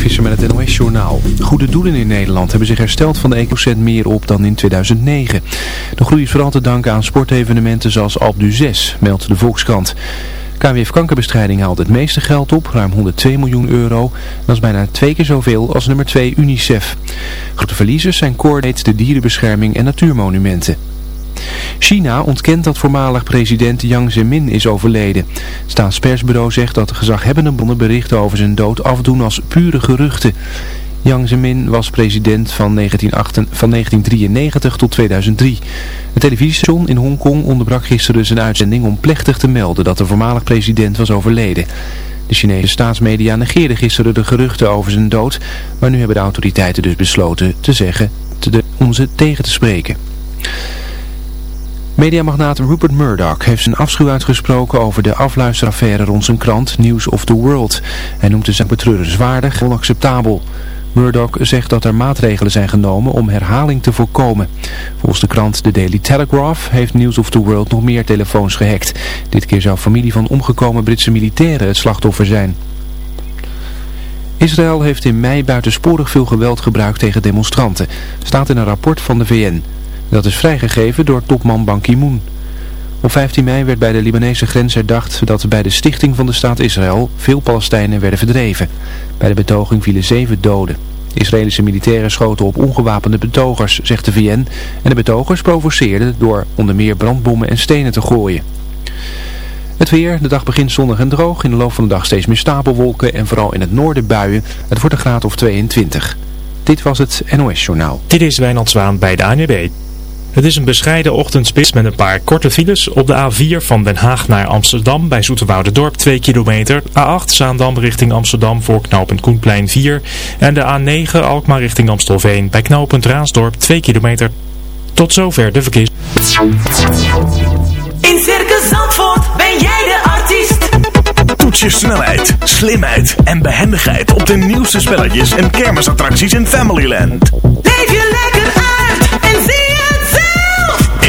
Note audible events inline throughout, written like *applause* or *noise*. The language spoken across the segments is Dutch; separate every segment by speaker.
Speaker 1: Visser met het NOS-journaal. Goede doelen in Nederland hebben zich hersteld van de 1% meer op dan in 2009. De groei is vooral te danken aan sportevenementen zoals Alp du 6, meldt de Volkskrant. KWF Kankerbestrijding haalt het meeste geld op, ruim 102 miljoen euro. Dat is bijna twee keer zoveel als nummer 2 UNICEF. Grote verliezers zijn Coordinates, de dierenbescherming en natuurmonumenten. China ontkent dat voormalig president Jiang Zemin is overleden. Staatspersbureau zegt dat de gezaghebbende bronnen berichten over zijn dood afdoen als pure geruchten. Jiang Zemin was president van, 1993 tot 2003. Het televisiestation in Hongkong onderbrak gisteren zijn uitzending om plechtig te melden dat de voormalig president was overleden. De Chinese staatsmedia negeerden gisteren de geruchten over zijn dood, maar nu hebben de autoriteiten dus besloten te zeggen te om ze tegen te spreken. Mediamagnaat Rupert Murdoch heeft zijn afschuw uitgesproken over de afluisteraffaire rond zijn krant News of the World. Hij noemt de zaak betreurenswaardig en onacceptabel. Murdoch zegt dat er maatregelen zijn genomen om herhaling te voorkomen. Volgens de krant The Daily Telegraph heeft News of the World nog meer telefoons gehackt. Dit keer zou familie van omgekomen Britse militairen het slachtoffer zijn. Israël heeft in mei buitensporig veel geweld gebruikt tegen demonstranten, staat in een rapport van de VN. Dat is vrijgegeven door topman Ban Ki-moon. Op 15 mei werd bij de Libanese grens herdacht dat bij de stichting van de staat Israël veel Palestijnen werden verdreven. Bij de betoging vielen zeven doden. Israëlische militairen schoten op ongewapende betogers, zegt de VN. En de betogers provoceerden door onder meer brandbommen en stenen te gooien. Het weer, de dag begint zonnig en droog. In de loop van de dag steeds meer stapelwolken en vooral in het noorden buien. Het wordt een graad of 22. Dit was het NOS Journaal.
Speaker 2: Dit is Wijnand Zwaan bij de ANWB. Het is een bescheiden ochtendspits met een paar korte files. Op de A4 van Den Haag naar Amsterdam bij Dorp 2 kilometer. A8 Zaandam richting Amsterdam voor knooppunt Koenplein 4. En de A9 Alkmaar richting Amstelveen bij knooppunt Raasdorp 2 kilometer. Tot zover de verkeers.
Speaker 3: In Circus Zandvoort ben jij de artiest.
Speaker 4: Toets je snelheid, slimheid en behendigheid op de nieuwste spelletjes en kermisattracties in Familyland.
Speaker 3: Leef je lekker uit en zie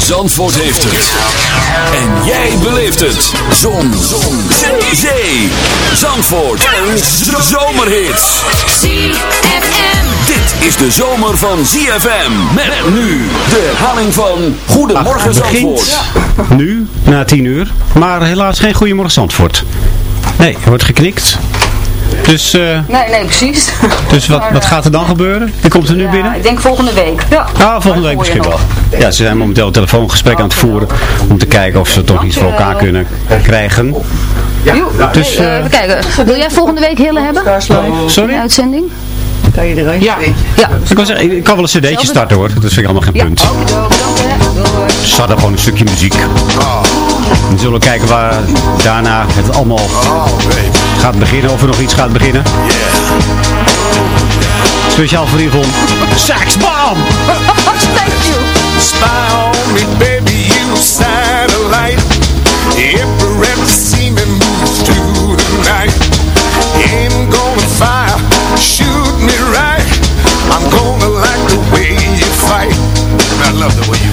Speaker 5: Zandvoort heeft het. En jij beleeft het. Zon. Zon. Zee. Zandvoort. En zomerhits.
Speaker 3: ZFM.
Speaker 5: Dit is de zomer van ZFM. Met nu de herhaling van Goedemorgen Zandvoort.
Speaker 6: Nu, na tien uur. Maar helaas geen Goedemorgen Zandvoort. Nee, er wordt geknikt. Dus, uh,
Speaker 7: nee, nee, precies.
Speaker 6: Dus wat, wat gaat er dan gebeuren? Wie komt er nu
Speaker 7: ja,
Speaker 6: binnen?
Speaker 7: Ik denk volgende week. Ja,
Speaker 6: ah, volgende week misschien wel. Ja, ze zijn momenteel een telefoongesprek aan het voeren om te kijken of ze toch iets voor elkaar kunnen krijgen.
Speaker 7: Ja, dus, uh, even kijken. Wil jij volgende week Hille hebben?
Speaker 6: Sorry?
Speaker 7: Een uitzending?
Speaker 6: Kan je er Ja. ja. Ik, kan zeggen, ik kan wel een cd'tje starten hoor. Dat vind ik allemaal geen punt. We starten gewoon een stukje muziek. We zullen kijken waar daarna het allemaal gaat beginnen. Of er nog iets gaat beginnen. Yeah. Speciaal voor Yvonne. Sax Bomb! *laughs*
Speaker 7: Thank you.
Speaker 8: Spy on me, baby, you satellite. Every, every seam it moves to the night. Ain't gonna fire, shoot me right. I'm gonna like the way you fight. I love the way you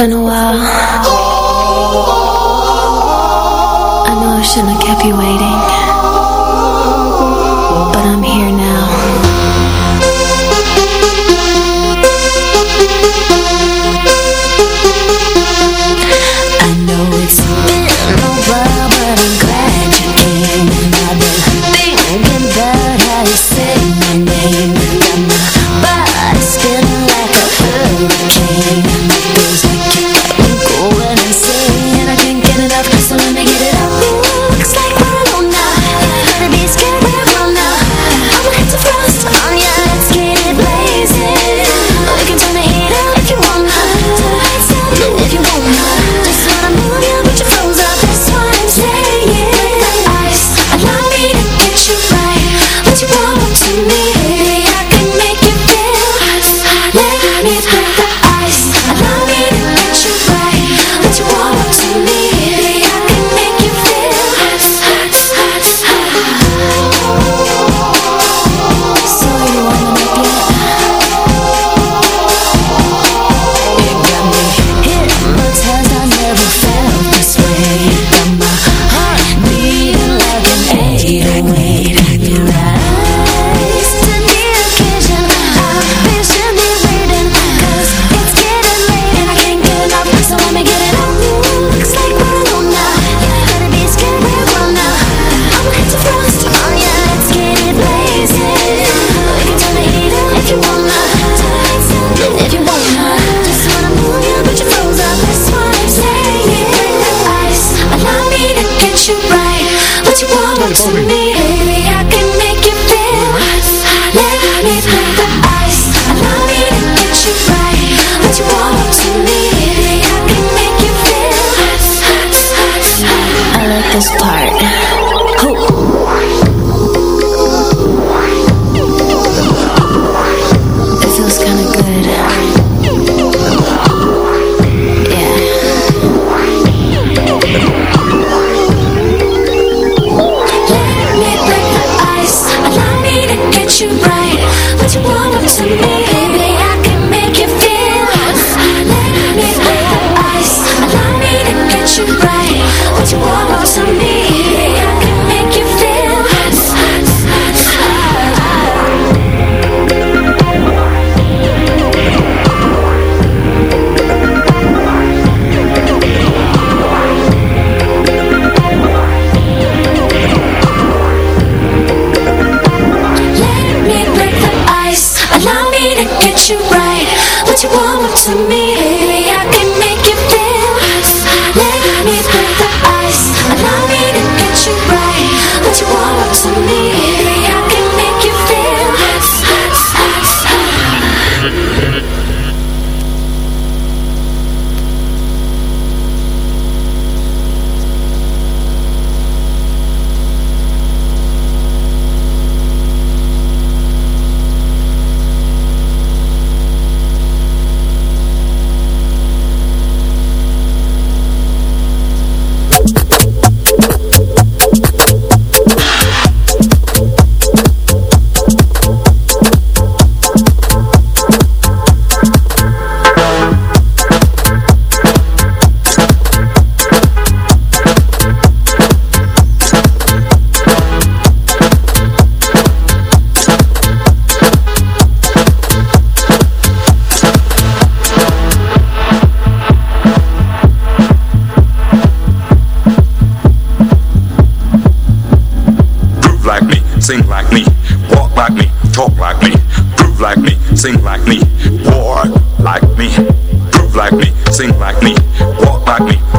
Speaker 9: been a while. I know I shouldn't have kept you waiting. like me, war like me,
Speaker 10: groove like me, sing like me, walk like me.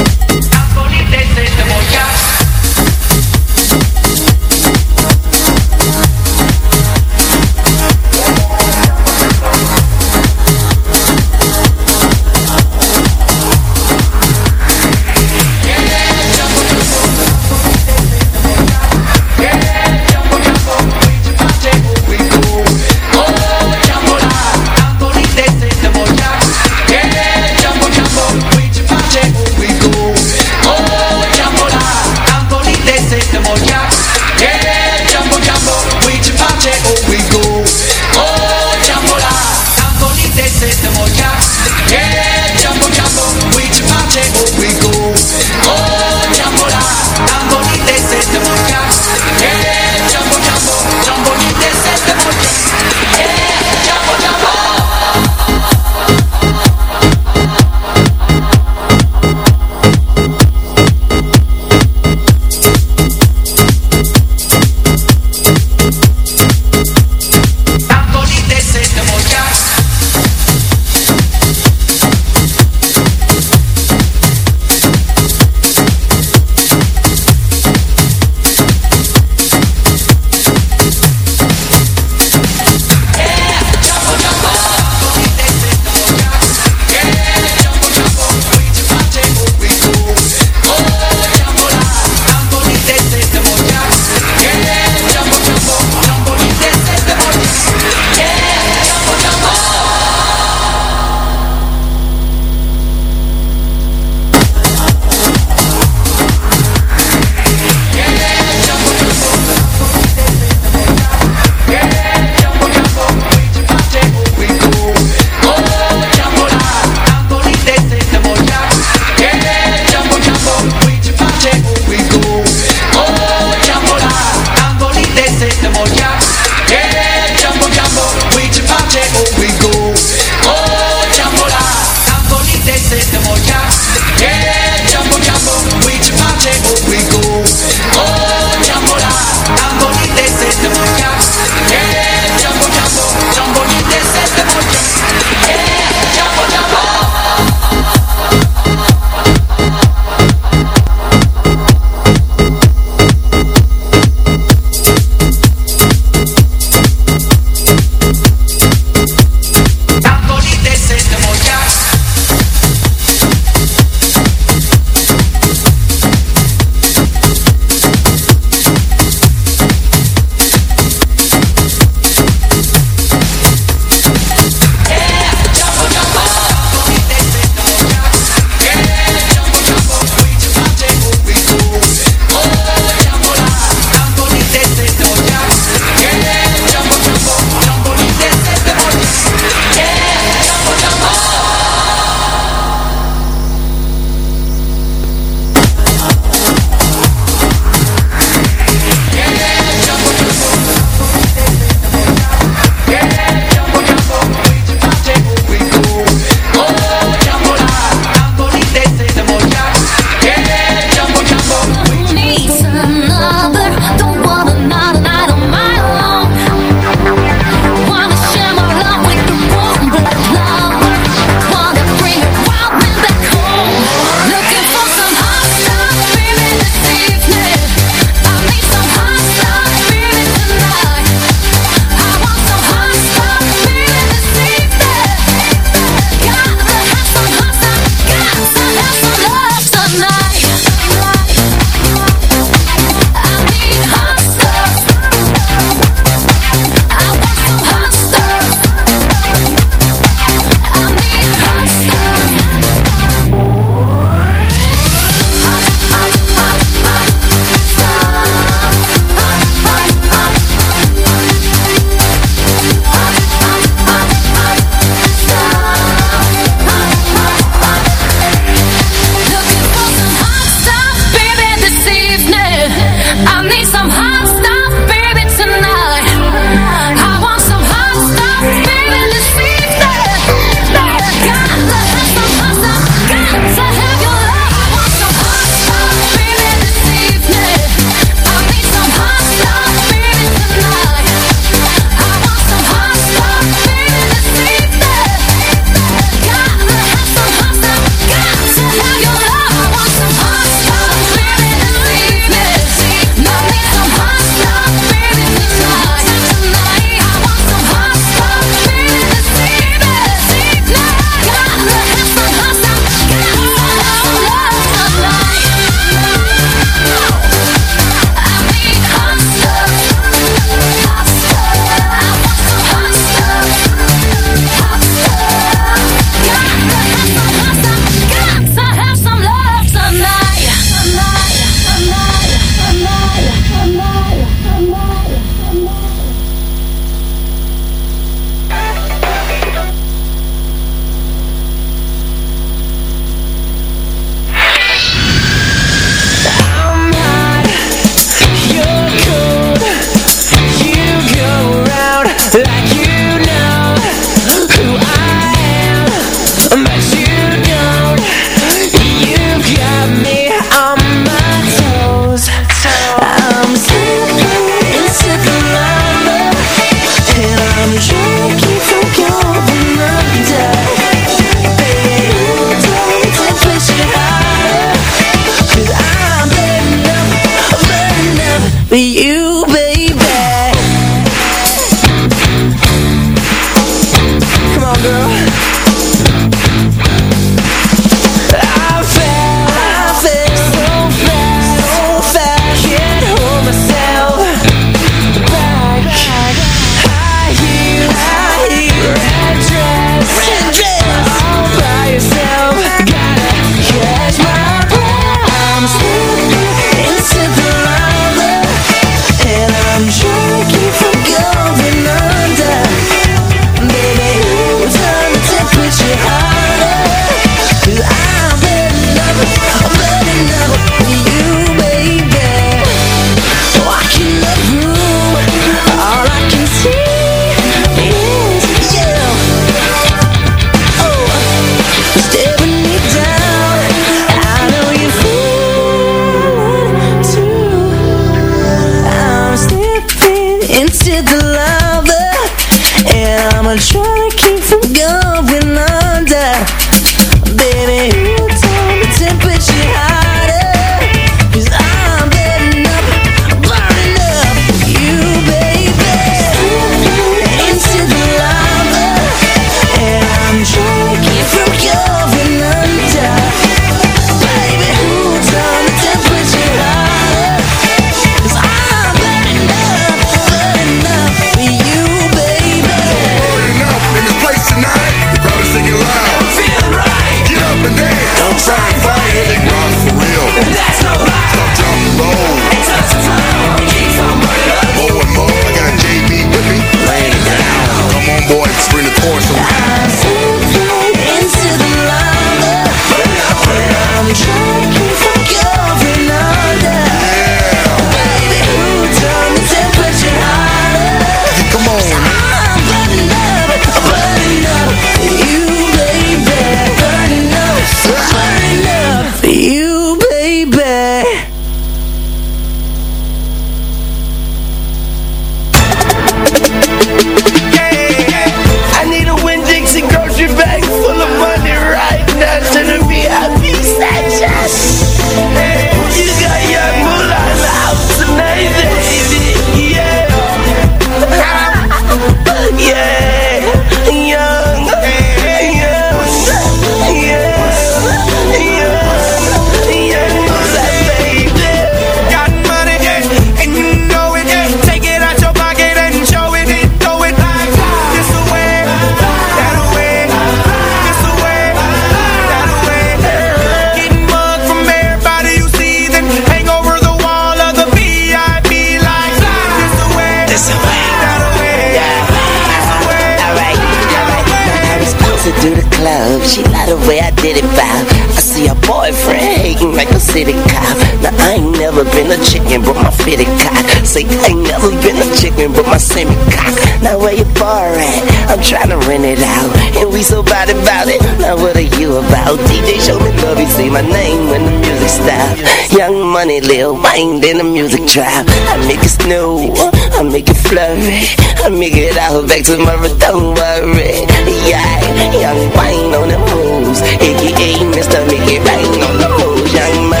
Speaker 11: Lil Wayne, then the music drop. I make it snow, I make it flurry, I make it out back tomorrow. Don't worry, yeah. Young Wayne on the moves, aka Mr. Make It Rain on the moves. Young money,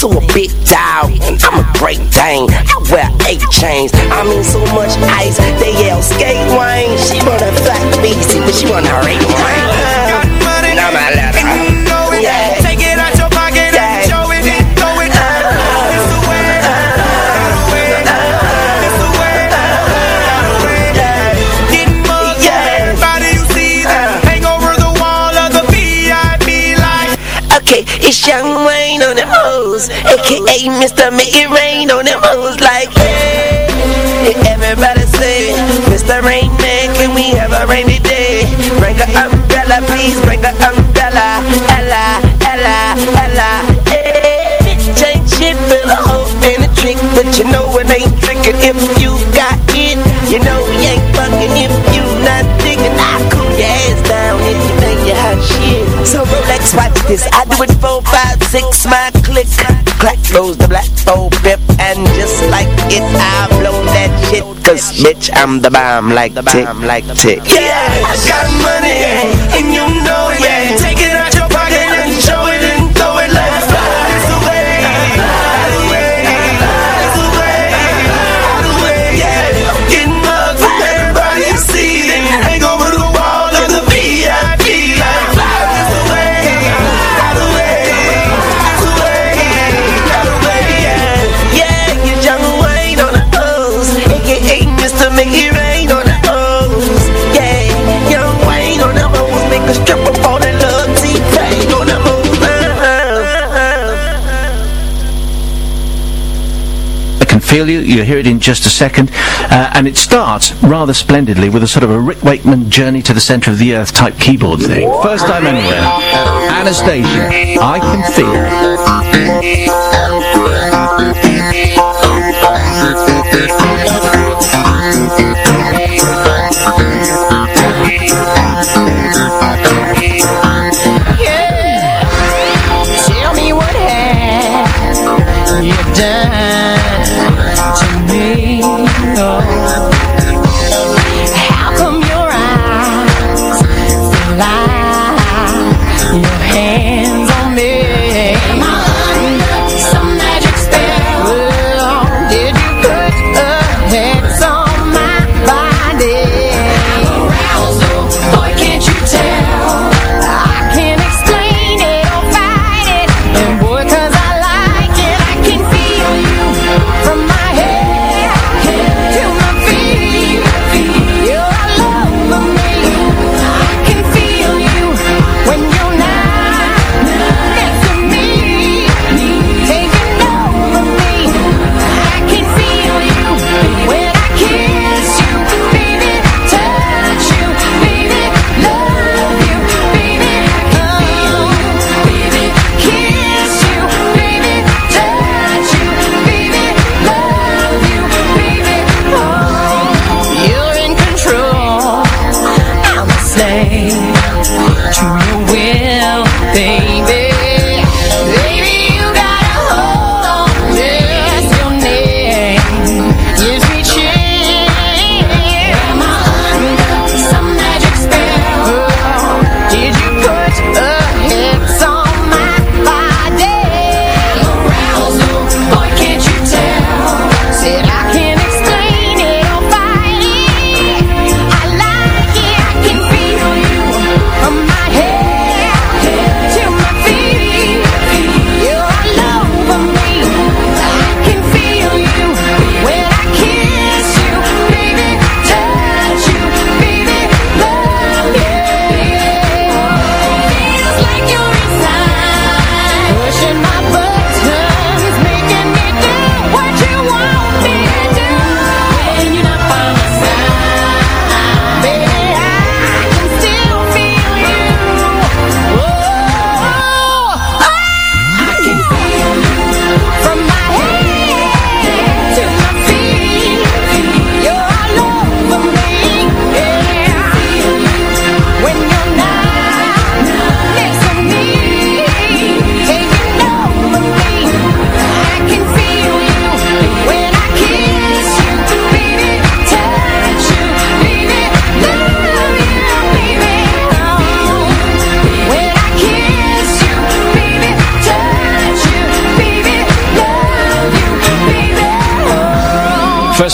Speaker 11: to a big dog, and I'm a great dane. I wear eight chains. I mean so much ice, they yell skate wine. She wanna flat beastie, but she wanna rate
Speaker 8: money.
Speaker 11: Now my letter.
Speaker 8: And you know it.
Speaker 11: Yeah.
Speaker 8: Take it out your pocket
Speaker 11: Yeah.
Speaker 8: and show it and throw it. Uh, uh, it's the way. That way. It's the way. That way. Get mug from
Speaker 11: Yeah.
Speaker 8: everybody you see. Hang over the wall of the VIP.
Speaker 11: Okay, it's Young Wayne on them hoes, aka Mr. Make It Rain on them hoes. Like, hey, everybody say, Mr. Rain Man, can we have a rainy day? Bring an umbrella, please, bring an umbrella. Ella, Ella, Ella, hey, bitch ain't shit, but a hoe and a trick, but you know it ain't tricking if you got it. You know we ain't fucking if you not digging. I cool your ass down if you think you're hot shit. So relax, watch this. I do it four, five, six, my Clack the black old pip, and just like it, I blow that shit. Cause bitch, I'm the bomb like tick, like tick.
Speaker 8: Yeah, I got money, You.
Speaker 12: You'll hear it in just a second. Uh, and it starts rather splendidly with a sort of a Rick Wakeman journey to the centre of the earth type keyboard thing. First time anywhere. Anastasia, I can feel.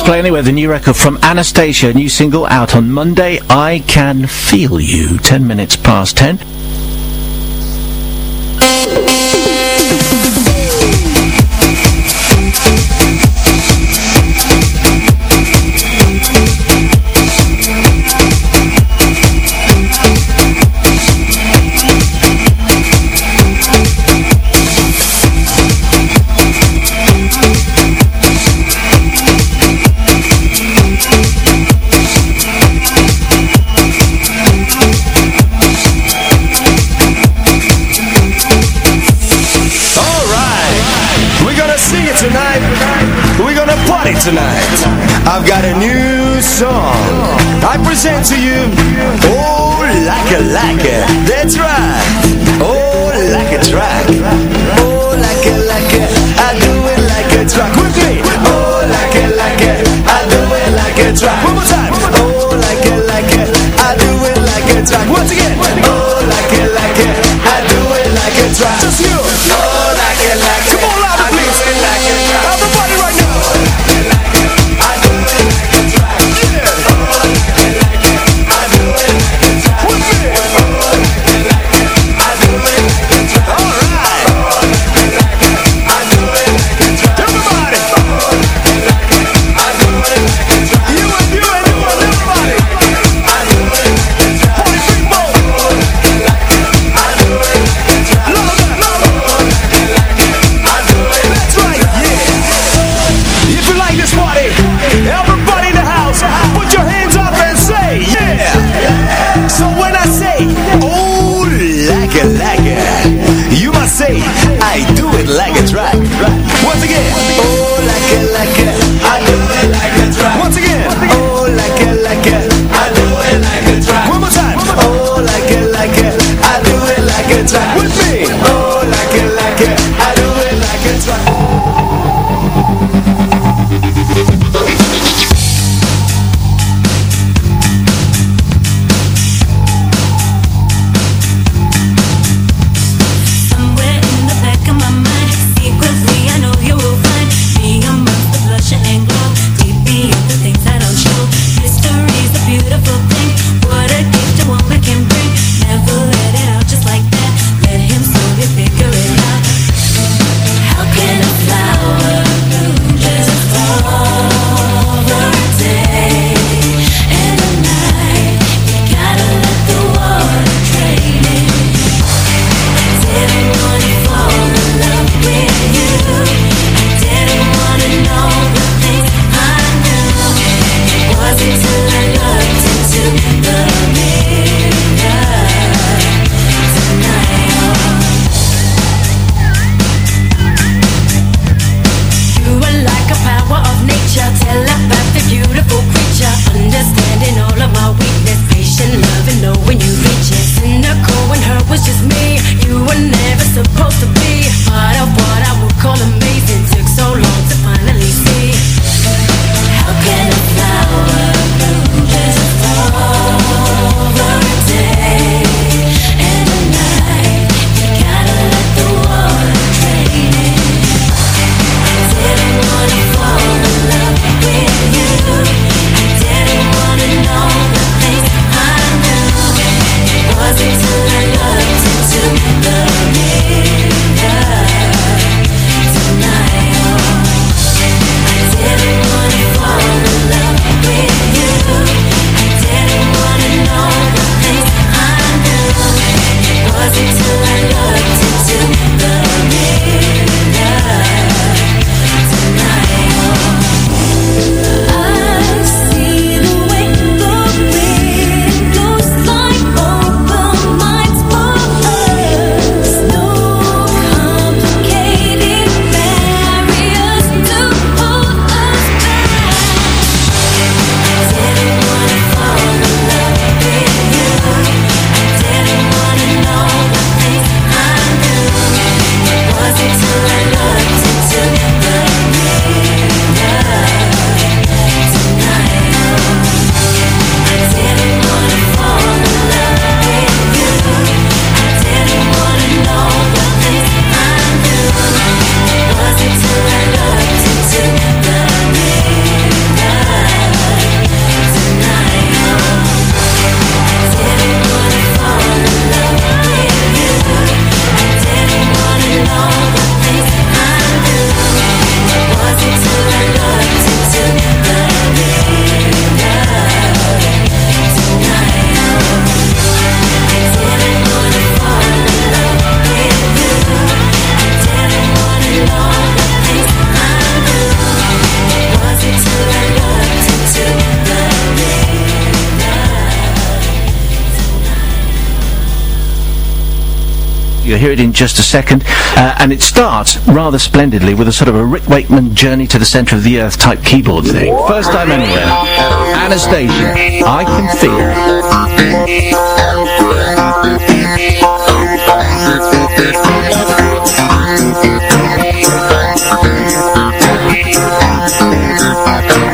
Speaker 13: Playing It With a new record from Anastasia, new single out on Monday, I Can Feel You, 10 minutes past 10.
Speaker 12: Hear it in just a second. Uh, and it starts rather splendidly with a sort of a Rick Wakeman journey to the center of the earth type keyboard thing. First time anywhere. Anastasia, I can feel. *laughs*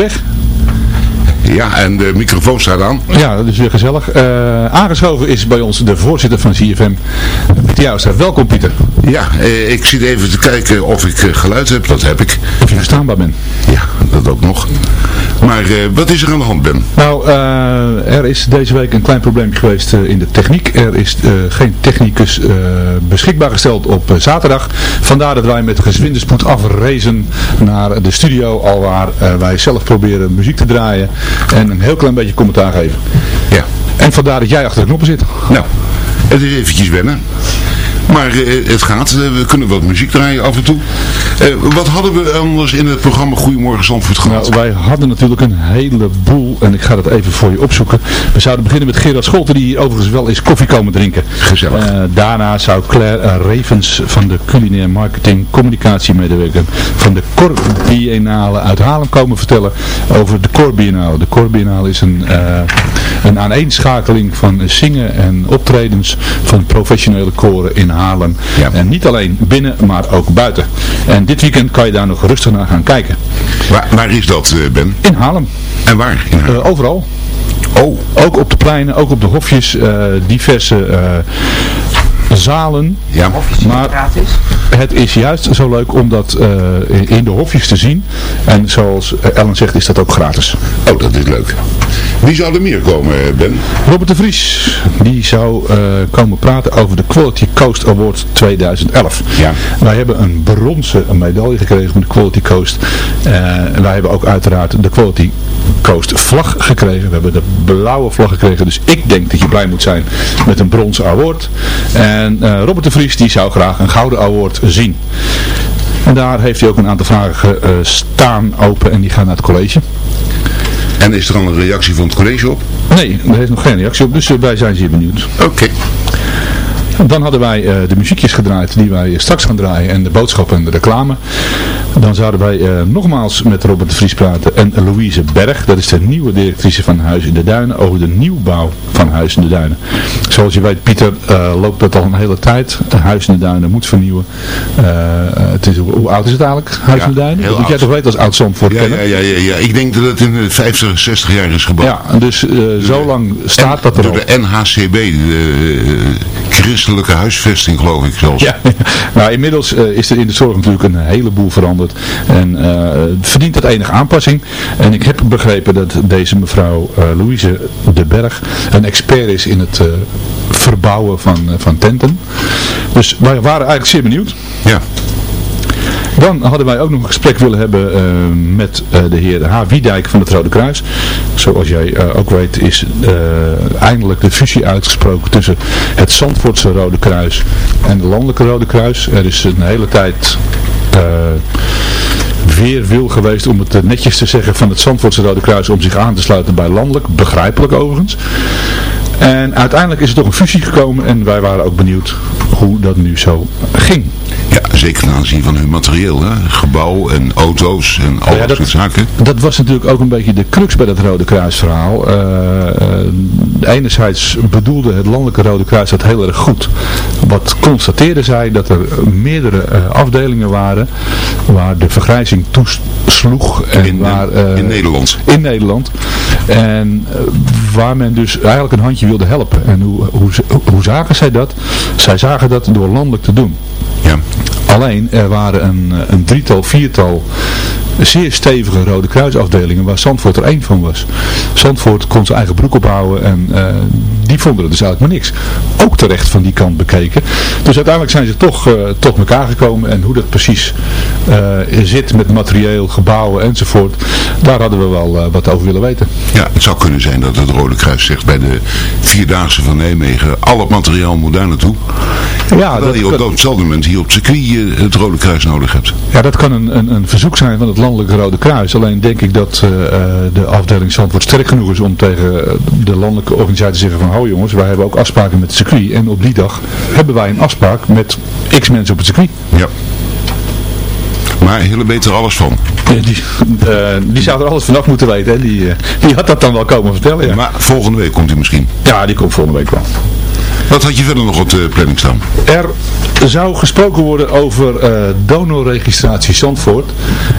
Speaker 14: weg.
Speaker 15: Ja, en de microfoon staat aan.
Speaker 14: Ja, dat is weer gezellig. Eh, aangeschoven is bij ons de voorzitter van CFM, Pieter Jouwstra. Welkom Pieter.
Speaker 15: Ja, eh, ik zit even te kijken of ik eh, geluid heb. Dat heb ik.
Speaker 14: Of je verstaanbaar bent.
Speaker 15: Ja, dat ook nog. Maar eh, wat is er aan de hand, Ben?
Speaker 14: Nou, er is deze week een klein probleempje geweest in de techniek. Er is geen technicus beschikbaar gesteld op zaterdag. Vandaar dat wij met gezwinde spoed afrezen naar de studio, al waar wij zelf proberen muziek te draaien en een heel klein beetje commentaar geven.
Speaker 15: Ja.
Speaker 14: En vandaar dat jij achter de knoppen zit.
Speaker 15: Nou, het is eventjes wennen. Maar eh, het gaat. Eh, we kunnen wat muziek draaien af en toe. Eh, wat hadden we anders in het programma Goedemorgen Zandvoort gehad?
Speaker 14: Nou, wij hadden natuurlijk een heleboel en ik ga dat even voor je opzoeken. We zouden beginnen met Gerard Scholten die overigens wel eens koffie komen drinken.
Speaker 15: Gezellig.
Speaker 14: Daarna zou Claire Ravens van de culinair marketing communicatiemedewerker van de Cor Biennale uit Haarlem komen vertellen over de Cor Biennale. De Cor Biennale is een, een aaneenschakeling van zingen en optredens van professionele koren in Haarlem. En niet alleen binnen, maar ook buiten. En dit weekend kan je daar nog rustig naar gaan kijken.
Speaker 15: Waar, waar is dat, eh, Ben?
Speaker 14: In Haarlem.
Speaker 15: En waar? In Haarlem?
Speaker 14: Eh, overal.
Speaker 15: Oh.
Speaker 14: Ook op de pleinen, ook op de hofjes, eh, diverse zalen.
Speaker 15: Ja.
Speaker 14: Maar het is juist zo leuk om dat eh, in- de hofjes te zien. En zoals eh, Ellen zegt, is dat ook gratis.
Speaker 15: Oh, dat is leuk. Wie zou er meer komen, eh, Ben?
Speaker 14: Robert de Vries, die zou komen praten over de Quality Coast Award 2011.
Speaker 15: Ja.
Speaker 14: Wij hebben een bronzen medaille gekregen van de Quality Coast. En wij hebben ook uiteraard de Quality Coast vlag gekregen. We hebben de blauwe vlag gekregen. Dus ik denk dat je blij moet zijn met een bronzen award. En eh, Robert de Vries die zou graag een gouden award zien. En daar heeft hij ook een aantal vragen eh, staan open en die gaan naar het college.
Speaker 15: En is er al een reactie van het college op?
Speaker 14: Nee, er heeft nog geen reactie op, dus eh, wij zijn zeer benieuwd.
Speaker 15: Oké.
Speaker 14: Dan hadden wij de muziekjes gedraaid die wij straks gaan draaien en de boodschappen en de reclame. Dan zouden wij eh, nogmaals met Robert de Vries praten en Louise Berg. Dat is de nieuwe directrice van Huis in de Duinen over de nieuwbouw van Huis in de Duinen. Zoals je weet Pieter eh, loopt dat al een hele tijd. Huis in de Duinen moet vernieuwen. Eh, het is, hoe, oud is het eigenlijk Huis
Speaker 15: Ja,
Speaker 14: in de Duinen? Dat moet jij toch weten als oud Zandvoort
Speaker 15: Ja,
Speaker 14: kennen?
Speaker 15: ja, ja, ja, ja. Ik denk dat het in de 50, 60 jaar is gebouwd.
Speaker 14: Ja, dus zo lang staat dat er
Speaker 15: Door de NHCB, de christelijke huisvesting geloof ik zelfs.
Speaker 14: Ja, *laughs* nou inmiddels is er in de zorg natuurlijk een heleboel veranderd en eh, verdient dat enige aanpassing. En ik heb begrepen dat deze mevrouw eh, Louise de Berg een expert is in het eh, verbouwen van, van tenten. Dus wij waren eigenlijk zeer benieuwd.
Speaker 15: Ja.
Speaker 14: Dan hadden wij ook nog een gesprek willen hebben met de heer H. Wiedijk van het Rode Kruis. Zoals jij ook weet is eindelijk de fusie uitgesproken tussen het Zandvoortse Rode Kruis en het Landelijke Rode Kruis. Er is een hele tijd... eh, weer wil geweest om het eh, netjes te zeggen van het Zandvoortse Rode Kruis om zich aan te sluiten bij landelijk, begrijpelijk overigens. En uiteindelijk is er toch een fusie gekomen en wij waren ook benieuwd hoe dat nu zo ging.
Speaker 15: Ja, zeker ten aanzien van hun materieel. Hè? Gebouw en auto's en al
Speaker 14: Ja,
Speaker 15: dat soort zaken.
Speaker 14: Dat was natuurlijk ook een beetje de crux bij dat Rode Kruis verhaal. Eh, eh, enerzijds bedoelde het Landelijke Rode Kruis dat heel erg goed. Wat constateerde zij dat er meerdere eh, afdelingen waren waar de vergrijzing toesloeg. En
Speaker 15: In,
Speaker 14: waar,
Speaker 15: in Nederland.
Speaker 14: in Nederland. En waar men dus eigenlijk een handje wilde helpen. En hoe, hoe, hoe zagen zij dat? Zij zagen dat door landelijk te doen.
Speaker 15: Ja.
Speaker 14: Alleen, er waren een, eh, een drietal, viertal zeer stevige Rode Kruisafdelingen waar Zandvoort er één van was. Zandvoort kon zijn eigen broek ophouden en eh, die vonden er dus eigenlijk maar niks. Ook terecht van die kant bekeken. Dus uiteindelijk zijn ze toch eh, tot elkaar gekomen en hoe dat precies eh, zit met materieel, gebouwen enzovoort, daar hadden we wel eh, wat over willen weten.
Speaker 15: Ja, het zou kunnen zijn dat het Rode Kruis zegt bij de Vierdaagse van Nijmegen, al het materiaal moet daar naartoe.
Speaker 14: Ja,
Speaker 15: dat
Speaker 14: dat
Speaker 15: je op datzelfde moment hier op het circuit het Rode Kruis nodig hebt.
Speaker 14: Ja, dat kan een, een, een verzoek zijn van het Landelijke Rode Kruis. Alleen denk ik dat de afdeling Zandvoort sterk genoeg is om tegen de landelijke organisatie te zeggen van... Ho jongens, wij hebben ook afspraken met het circuit. En op die dag hebben wij een afspraak met x mensen op het circuit.
Speaker 15: Ja. Maar Hille weet er alles van.
Speaker 14: Eh, Die, eh, die zou er alles vanaf moeten weten. Hè? Die, eh, die had dat dan wel komen vertellen. Ja.
Speaker 15: Maar volgende week komt hij misschien.
Speaker 14: ja, die komt volgende week wel.
Speaker 15: Wat had je verder nog op de planning staan?
Speaker 14: Er zou gesproken worden over eh, donorregistratie Zandvoort.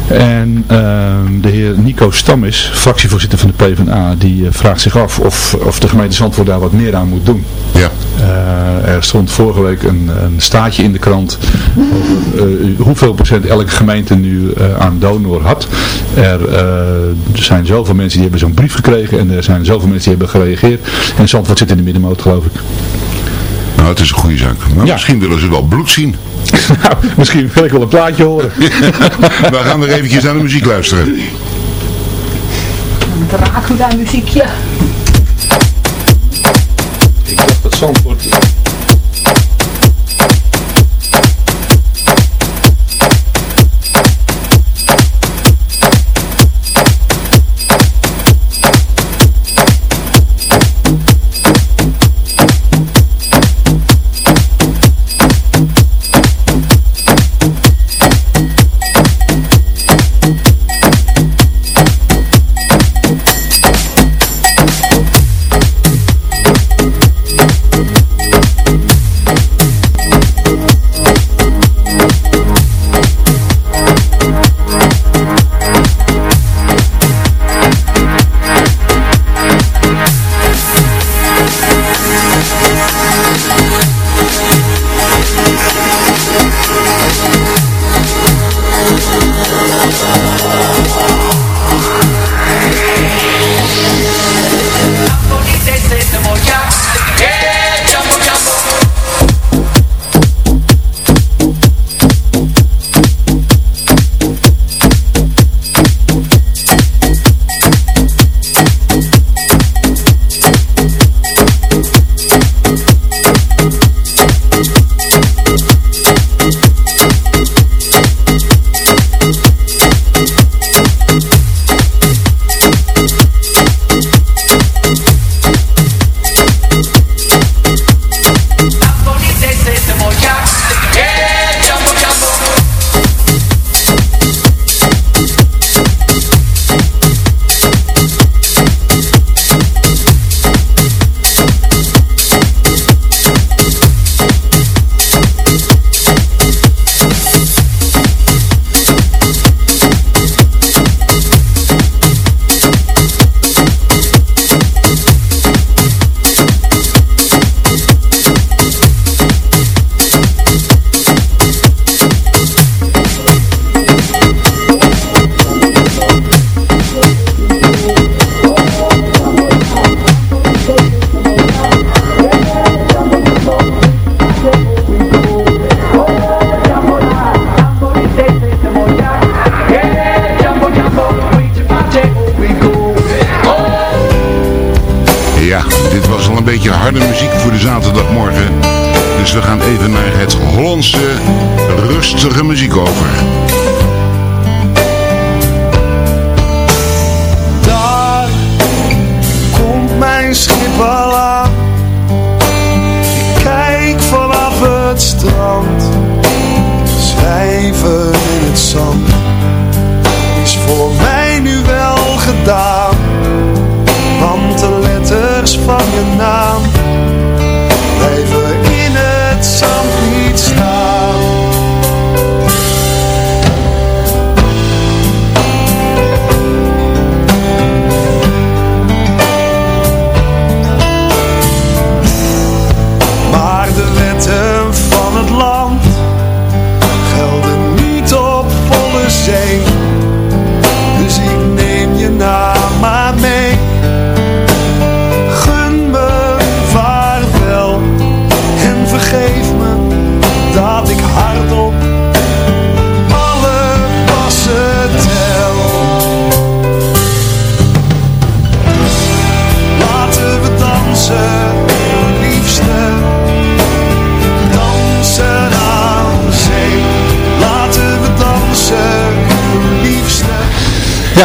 Speaker 14: En ehm, de heer Nico Stammis, fractievoorzitter van de PvdA, die eh, vraagt zich af of, of de gemeente Zandvoort daar wat meer aan moet doen.
Speaker 15: Ja.
Speaker 14: Eh, er stond vorige week een, een staatje in de krant over hoeveel procent elke gemeente nu aan donor had. Er zijn zoveel mensen die hebben zo'n brief gekregen en er zijn zoveel mensen die hebben gereageerd. En Zandvoort zit in de middenmoot geloof ik.
Speaker 15: Nou, het is een goede zaak. Maar misschien willen ze wel bloed zien. *laughs*
Speaker 14: nou, misschien wil ik wel een plaatje horen. *laughs*
Speaker 15: We gaan weer eventjes naar de muziek luisteren.
Speaker 7: Dracula muziekje.
Speaker 14: Ik dacht dat Zandvoort...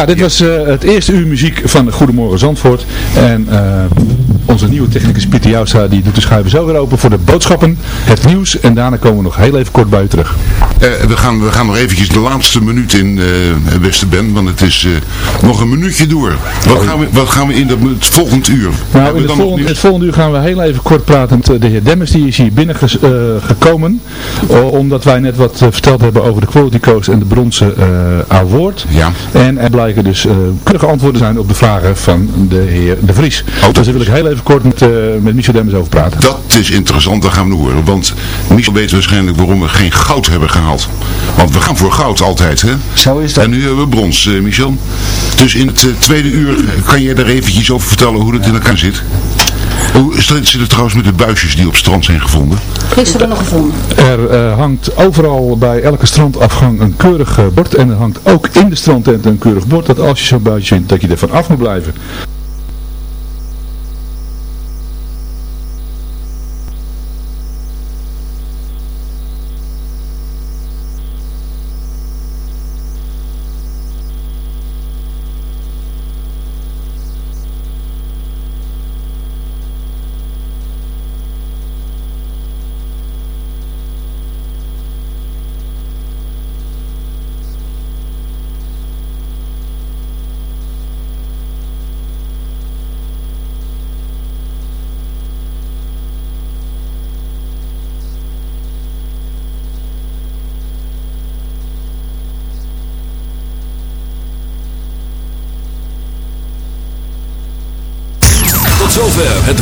Speaker 15: dit was
Speaker 14: eh, het eerste uur muziek van Goedemorgen Zandvoort. En eh, onze nieuwe technicus Pieter Joustra die doet de schuiven zo weer open voor de boodschappen, het nieuws. En daarna komen we nog heel even kort bij u terug.
Speaker 15: Eh, we, gaan, we gaan nog eventjes de laatste minuut in uh, Westerben, want het is nog een minuutje door. Wat, gaan we, wat gaan we in dat, het volgend uur?
Speaker 14: Nou, in het volgende, het volgende uur gaan we heel even kort praten met de heer Demmers. Die is hier binnengekomen. omdat wij net wat verteld hebben over de Quality Coast en de bronzen award.
Speaker 15: Ja.
Speaker 14: En er blijken dus uh, antwoorden zijn op de vragen van de heer De Vries.
Speaker 15: Oh,
Speaker 14: dus daar wil ik heel even kort met, uh, met Michel Demmers over praten.
Speaker 15: Dat is interessant, dat gaan we horen. Want Michel weet waarschijnlijk waarom we geen goud hebben gehaald. Want we gaan voor goud altijd, hè?
Speaker 12: Zo is dat.
Speaker 15: En nu hebben we brons, uh, Michel. Dus in het tweede uur kan jij daar eventjes over vertellen hoe het in elkaar zit? Hoe zit het trouwens met de buisjes die op het strand zijn gevonden?
Speaker 7: Gisteren nog gevonden.
Speaker 14: Er uh, hangt overal bij elke strandafgang een keurig uh, bord. En er hangt ook in de strandtent een keurig bord. Dat als je zo'n buisje vindt, dat je er van af moet blijven.
Speaker 5: zover het